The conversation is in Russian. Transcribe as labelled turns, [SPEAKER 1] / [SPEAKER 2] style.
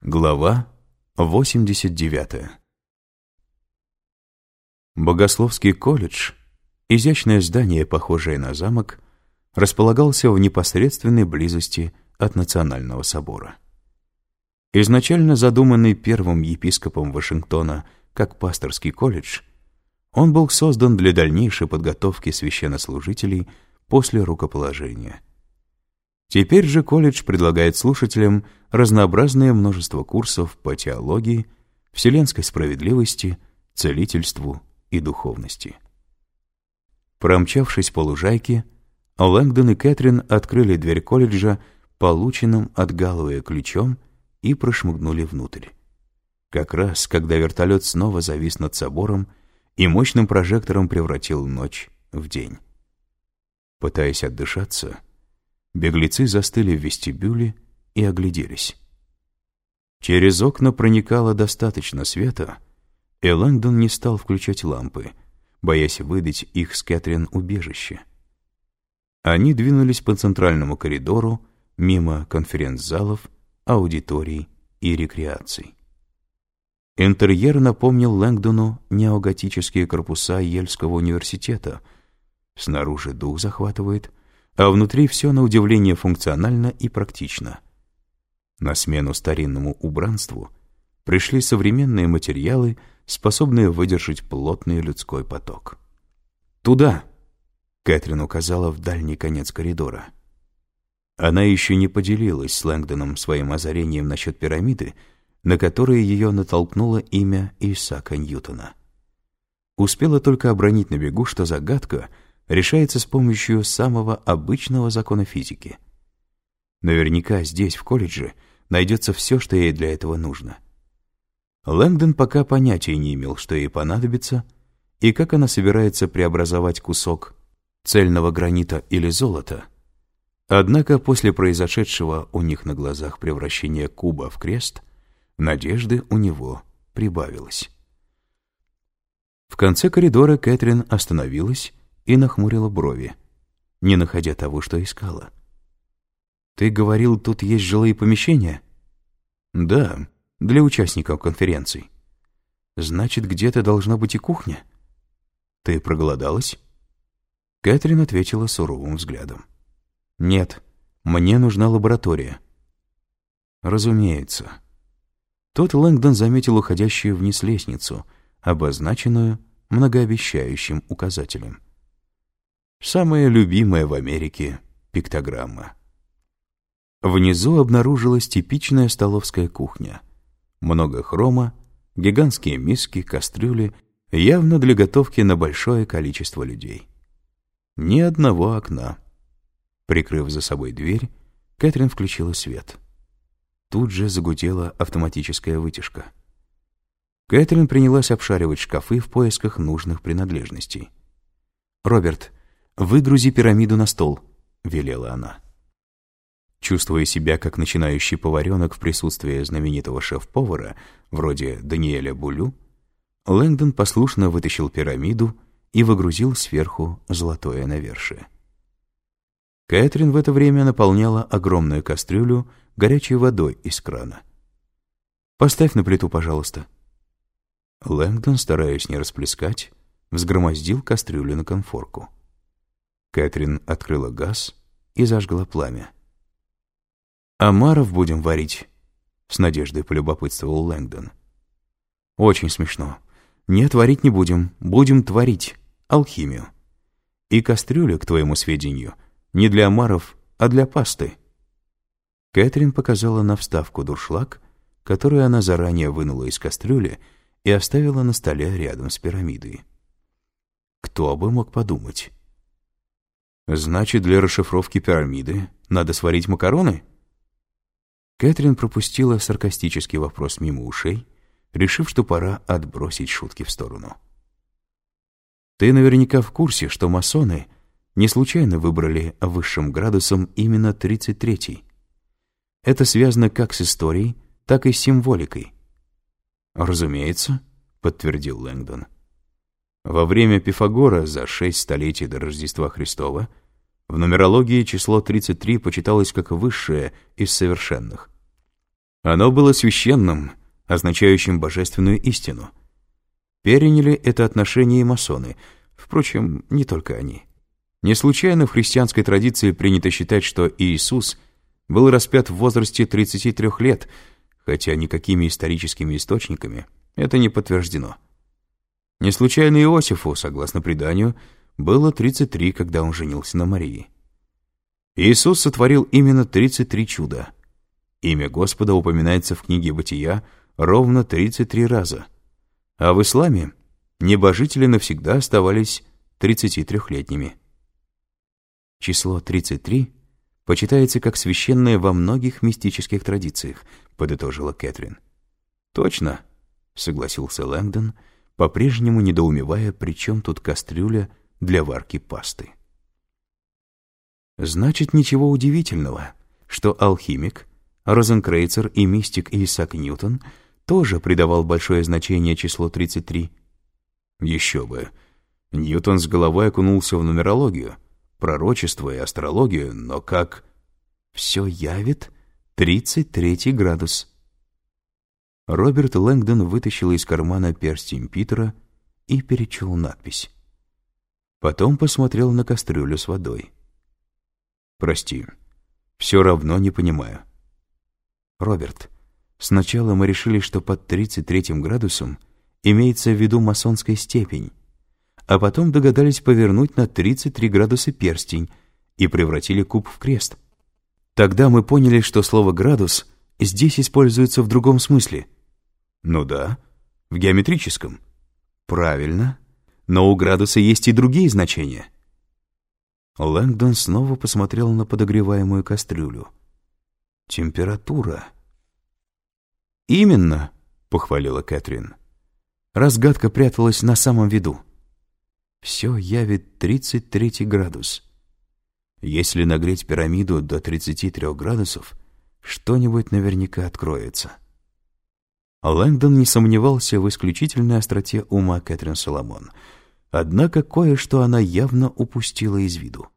[SPEAKER 1] Глава 89 Богословский колледж, изящное здание, похожее на замок, располагался в непосредственной близости от Национального собора. Изначально задуманный первым епископом Вашингтона как пасторский колледж, он был создан для дальнейшей подготовки священнослужителей после рукоположения – Теперь же колледж предлагает слушателям разнообразное множество курсов по теологии, вселенской справедливости, целительству и духовности. Промчавшись по лужайке, Лэнгдон и Кэтрин открыли дверь колледжа полученным от Галлоуя ключом и прошмыгнули внутрь. Как раз, когда вертолет снова завис над собором и мощным прожектором превратил ночь в день. Пытаясь отдышаться, Беглецы застыли в вестибюле и огляделись. Через окна проникало достаточно света, и Лэнгдон не стал включать лампы, боясь выдать их с Кэтрин убежище. Они двинулись по центральному коридору, мимо конференц-залов, аудиторий и рекреаций. Интерьер напомнил Лэнгдону неоготические корпуса Ельского университета. Снаружи дух захватывает, а внутри все на удивление функционально и практично. На смену старинному убранству пришли современные материалы, способные выдержать плотный людской поток. «Туда!» — Кэтрин указала в дальний конец коридора. Она еще не поделилась с Лэнгдоном своим озарением насчет пирамиды, на которое ее натолкнуло имя Исаака Ньютона. Успела только обронить на бегу, что загадка — решается с помощью самого обычного закона физики. Наверняка здесь, в колледже, найдется все, что ей для этого нужно. Лэнгдон пока понятия не имел, что ей понадобится, и как она собирается преобразовать кусок цельного гранита или золота. Однако после произошедшего у них на глазах превращения куба в крест, надежды у него прибавилось. В конце коридора Кэтрин остановилась и нахмурила брови, не находя того, что искала. «Ты говорил, тут есть жилые помещения?» «Да, для участников конференций». «Значит, где-то должна быть и кухня?» «Ты проголодалась?» Кэтрин ответила суровым взглядом. «Нет, мне нужна лаборатория». «Разумеется». Тут Лэнгдон заметил уходящую вниз лестницу, обозначенную многообещающим указателем. Самая любимая в Америке пиктограмма. Внизу обнаружилась типичная столовская кухня. Много хрома, гигантские миски, кастрюли, явно для готовки на большое количество людей. Ни одного окна. Прикрыв за собой дверь, Кэтрин включила свет. Тут же загудела автоматическая вытяжка. Кэтрин принялась обшаривать шкафы в поисках нужных принадлежностей. «Роберт, «Выгрузи пирамиду на стол», — велела она. Чувствуя себя как начинающий поваренок в присутствии знаменитого шеф-повара, вроде Даниэля Булю, Лэнгдон послушно вытащил пирамиду и выгрузил сверху золотое навершие. Кэтрин в это время наполняла огромную кастрюлю горячей водой из крана. «Поставь на плиту, пожалуйста». Лэнгдон, стараясь не расплескать, взгромоздил кастрюлю на конфорку. Кэтрин открыла газ и зажгла пламя. «Омаров будем варить?» — с надеждой полюбопытствовал Лэнгдон. «Очень смешно. Нет, варить не будем. Будем творить. Алхимию. И кастрюля, к твоему сведению, не для омаров, а для пасты». Кэтрин показала на вставку дуршлаг, которую она заранее вынула из кастрюли и оставила на столе рядом с пирамидой. Кто бы мог подумать? Значит, для расшифровки пирамиды надо сварить макароны? Кэтрин пропустила саркастический вопрос мимо ушей, решив, что пора отбросить шутки в сторону. Ты наверняка в курсе, что масоны не случайно выбрали высшим градусом именно 33-й. Это связано как с историей, так и с символикой. «Разумеется», — подтвердил Лэнгдон. Во время Пифагора за шесть столетий до Рождества Христова в нумерологии число 33 почиталось как высшее из совершенных. Оно было священным, означающим божественную истину. Переняли это отношение и масоны, впрочем, не только они. Не случайно в христианской традиции принято считать, что Иисус был распят в возрасте 33 лет, хотя никакими историческими источниками это не подтверждено. Не случайно Иосифу, согласно преданию, было 33, когда он женился на Марии. Иисус сотворил именно 33 чуда. Имя Господа упоминается в книге «Бытия» ровно 33 раза. А в исламе небожители навсегда оставались 33-летними. Число 33 почитается как священное во многих мистических традициях, подытожила Кэтрин. Точно, согласился Лэнгдон, по-прежнему недоумевая, при чем тут кастрюля для варки пасты. Значит, ничего удивительного, что алхимик, Розенкрейцер и мистик Исаак Ньютон тоже придавал большое значение числу 33. Еще бы. Ньютон с головой окунулся в нумерологию, пророчество и астрологию, но как... Все явит 33 градус. Роберт Лэнгдон вытащил из кармана перстень Питера и перечел надпись. Потом посмотрел на кастрюлю с водой. «Прости, все равно не понимаю». «Роберт, сначала мы решили, что под 33 градусом имеется в виду масонская степень, а потом догадались повернуть на 33 градуса перстень и превратили куб в крест. Тогда мы поняли, что слово «градус» здесь используется в другом смысле». «Ну да, в геометрическом». «Правильно». Но у градуса есть и другие значения. Лэнгдон снова посмотрел на подогреваемую кастрюлю. Температура. «Именно», — похвалила Кэтрин. Разгадка пряталась на самом виду. Все явит 33 градус. Если нагреть пирамиду до 33 градусов, что-нибудь наверняка откроется. Лэнгдон не сомневался в исключительной остроте ума Кэтрин Соломон — Однако кое-что она явно упустила из виду.